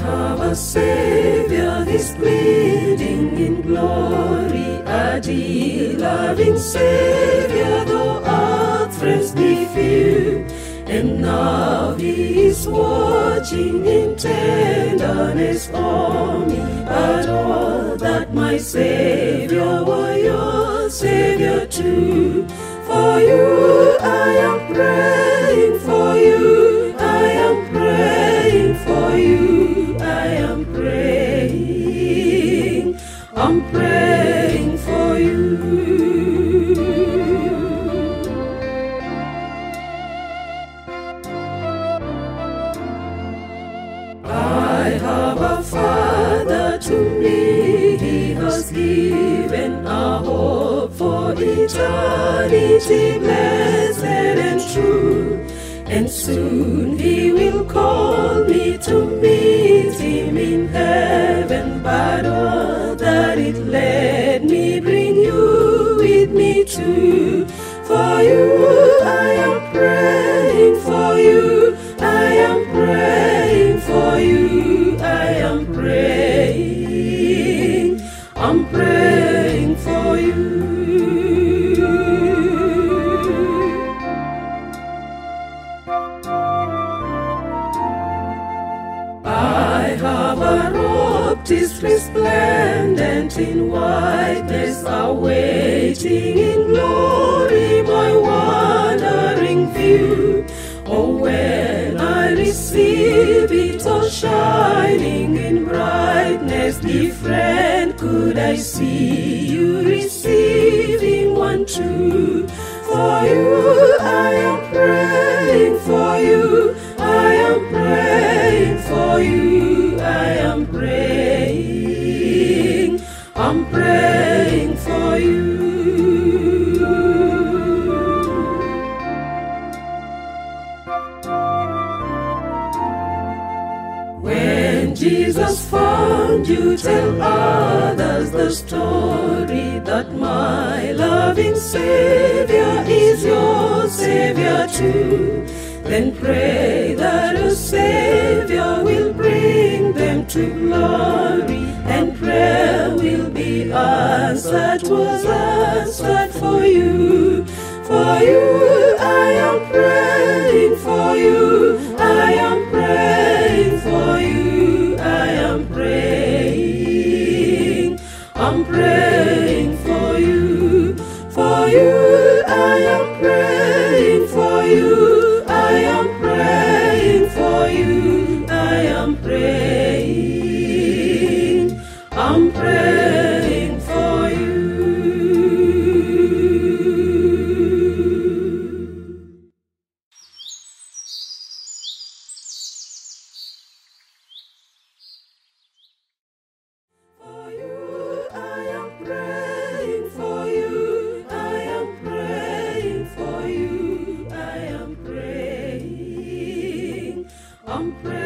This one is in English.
have a Savior, He's bleeding in glory, a dear loving Savior, though our friends be few. And now He is watching in tenderness on me, but all that my Savior were your Savior too. For you eternity, blessed and true. And soon He will call me to meet Him in heaven, but all that it led me bring you with me too. For you, I am praying for you. I am praying for you. I am praying. I'm praying for resplendent in whiteness, awaiting in glory my wandering view. Oh, when I receive it all shining in brightness, different could I see you receiving one too. For you, I am I'm praying for you. When Jesus found you, tell others the story that my loving Savior is your Savior too. Then pray that a Savior will bring them to glory, and prayer answered, was answered for you. For you, I am praying for you. I am praying for you. I am praying. I'm praying for you. For you, I am praying for you. I am praying for you. I am praying. I'm praying for